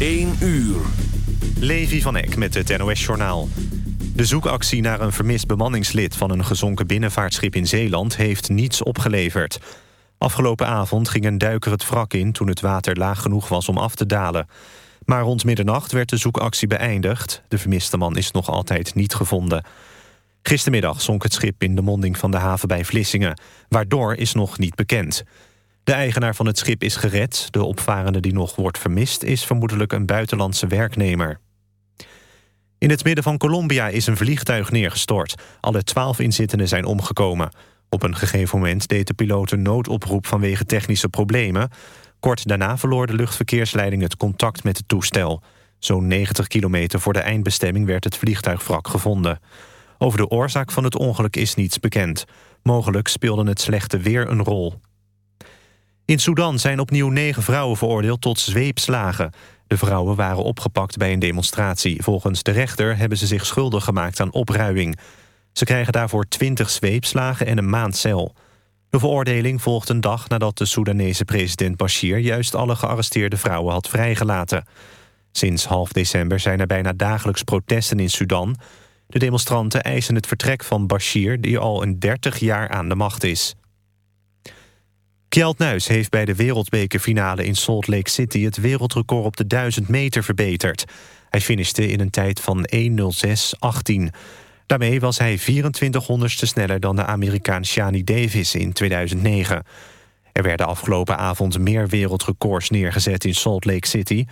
1 uur. Levi van Eck met het NOS-journaal. De zoekactie naar een vermist bemanningslid van een gezonken binnenvaartschip in Zeeland heeft niets opgeleverd. Afgelopen avond ging een duiker het wrak in toen het water laag genoeg was om af te dalen. Maar rond middernacht werd de zoekactie beëindigd. De vermiste man is nog altijd niet gevonden. Gistermiddag zonk het schip in de monding van de haven bij Vlissingen. Waardoor is nog niet bekend. De eigenaar van het schip is gered. De opvarende die nog wordt vermist is vermoedelijk een buitenlandse werknemer. In het midden van Colombia is een vliegtuig neergestort. Alle twaalf inzittenden zijn omgekomen. Op een gegeven moment deed de piloot een noodoproep vanwege technische problemen. Kort daarna verloor de luchtverkeersleiding het contact met het toestel. Zo'n 90 kilometer voor de eindbestemming werd het vliegtuigwrak gevonden. Over de oorzaak van het ongeluk is niets bekend. Mogelijk speelde het slechte weer een rol. In Sudan zijn opnieuw negen vrouwen veroordeeld tot zweepslagen. De vrouwen waren opgepakt bij een demonstratie. Volgens de rechter hebben ze zich schuldig gemaakt aan opruiing. Ze krijgen daarvoor twintig zweepslagen en een maand cel. De veroordeling volgt een dag nadat de Soedanese president Bashir... juist alle gearresteerde vrouwen had vrijgelaten. Sinds half december zijn er bijna dagelijks protesten in Sudan. De demonstranten eisen het vertrek van Bashir... die al een 30 jaar aan de macht is. Kjeld Nuis heeft bij de wereldbekerfinale in Salt Lake City... het wereldrecord op de 1000 meter verbeterd. Hij finishte in een tijd van 1.06.18. Daarmee was hij 24 honderdste sneller dan de Amerikaan Shani Davis in 2009. Er werden afgelopen avond meer wereldrecords neergezet in Salt Lake City.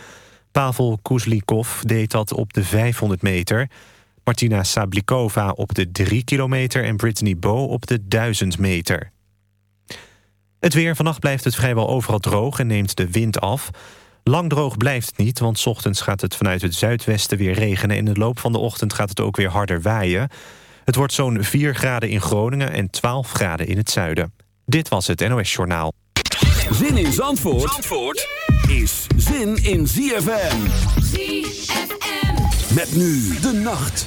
Pavel Kuzlikov deed dat op de 500 meter... Martina Sablikova op de 3 kilometer... en Brittany Bow op de 1000 meter. Het weer. Vannacht blijft het vrijwel overal droog en neemt de wind af. Lang droog blijft het niet, want ochtends gaat het vanuit het zuidwesten weer regenen... en in de loop van de ochtend gaat het ook weer harder waaien. Het wordt zo'n 4 graden in Groningen en 12 graden in het zuiden. Dit was het NOS Journaal. Zin in Zandvoort, Zandvoort is zin in ZFM. ZFM. Met nu de nacht.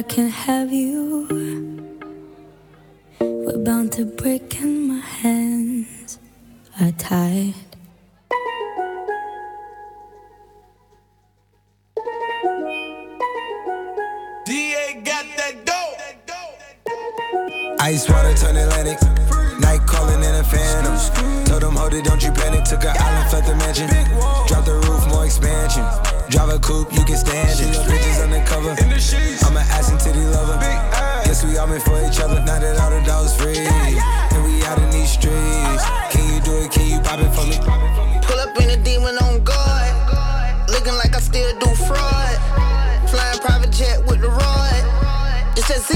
I can't have you. We're bound to break, and my hands are tied. DA got that dope. Ice water turn Atlantic. Night calling in a phantom. Told them, hold it, don't you panic. Took an island, fled the mansion. Drop the roof, more expansion. Drive a coupe,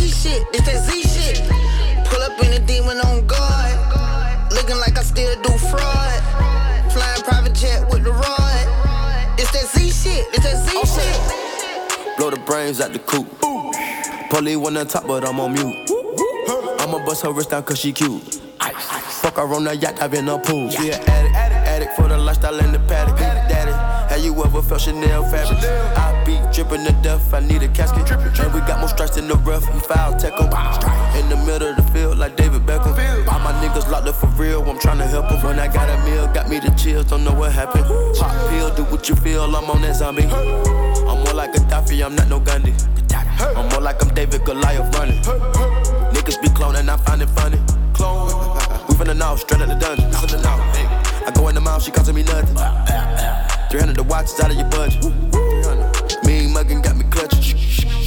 Z shit, it's that Z shit. Pull up in a demon on guard. Looking like I still do fraud. Flying private jet with the rod. It's that Z shit, it's that Z shit. Blow the brains out the coop. Polly one on top, but I'm on mute. I'ma bust her wrist down cause she cute. Fuck her on the yacht, I've been a pool. She an addict, addict for the lifestyle in the paddock. Daddy, have you ever felt Chanel fabric? Dripping to death, I need a casket. And we got more strikes in the rough, we foul tech 'em. In the middle of the field, like David Beckham. All my niggas locked up for real, I'm tryna help 'em. When I got a meal, got me the chills, don't know what happened. Pop pill, do what you feel, I'm on that zombie. I'm more like a Gaddafi, I'm not no Gandhi. I'm more like I'm David Goliath running. Niggas be cloning, I find it funny. Clone. We the north, straight out the dungeon. I go in the mouth, she costing me nothing. 300 the watch is out of your budget.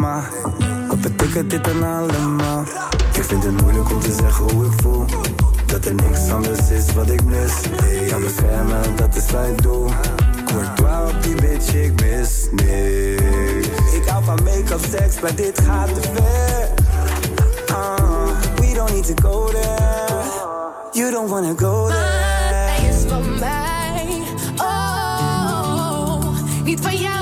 Wat betekent dit allemaal? Ik vind het moeilijk om te zeggen hoe ik voel. Dat er niks anders is wat ik mis. Kan beschermen, dat is wat ik doe. Courtois die bitch, ik mis niks. Ik hou van make-up, seks, maar dit gaat te ver. Uh, We don't need to go there. You don't wanna go there. Hij is van mij, oh Niet van jou.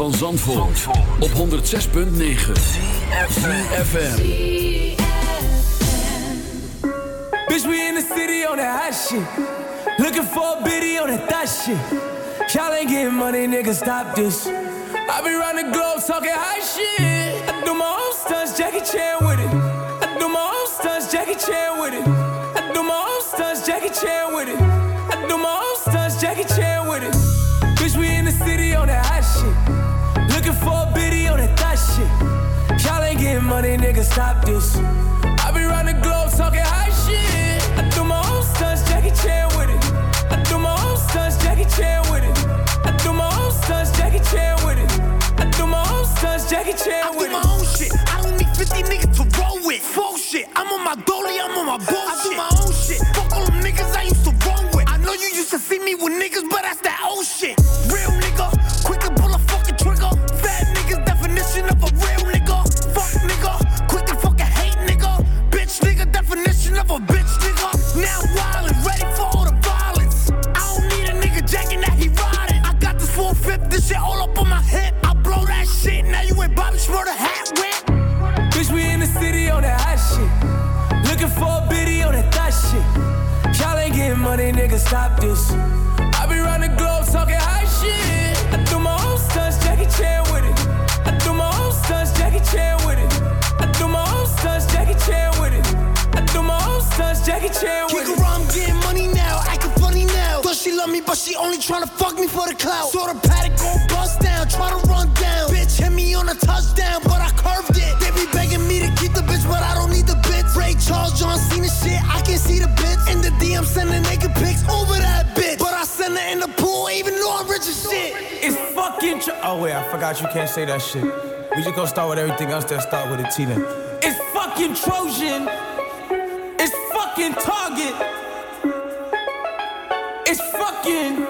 van Zandvoort, op 106.9 FM. Bitch, we in the city on that hot shit. Looking for a biddy on that thot shit. Y'all ain't getting money, nigga, stop this. I be round the globe talking high shit. I do my own Jackie Chan with it. Money, nigga, stop this. I be round the globe talking high shit. I do my own stunts, Jackie Chan with it. I do my own stunts, Jackie Chan with it. I do my own stunts, Jackie Chan with it. I do my own stunts, Jackie Chan with it. I do my own shit. I don't need 50 niggas to roll with. Full shit. I'm on my dolly, I'm on my bullshit. I do my own Bobby Shmurda hat whip. Bitch, we in the city on that hot shit. Looking for a biddy on that thot shit. Y'all ain't getting money, nigga, stop this. I be round the globe talking high shit. I do my own stunts, Jackie Chan with it. I do my own stunts, Jackie Chan with it. I do my own stunts, Jackie Chan with it. I do my own stunts, Jackie Chan with Kick it. around, I'm getting money now, acting funny now. Thought she love me, but she only tryna fuck me for the clout. Saw the Patek go bust down, try to run down. Bitch me on a touchdown, but I curved it. They be begging me to keep the bitch, but I don't need the bits. Ray Charles, John Cena shit, I can see the bits. In the DM, sending naked pics over that bitch. But I send her in the pool, even though I'm rich as shit. It's fucking. Tro- oh wait, I forgot you can't say that shit. We just gonna start with everything else. Then start with a T then. It's fucking Trojan. It's fucking Target. It's fucking.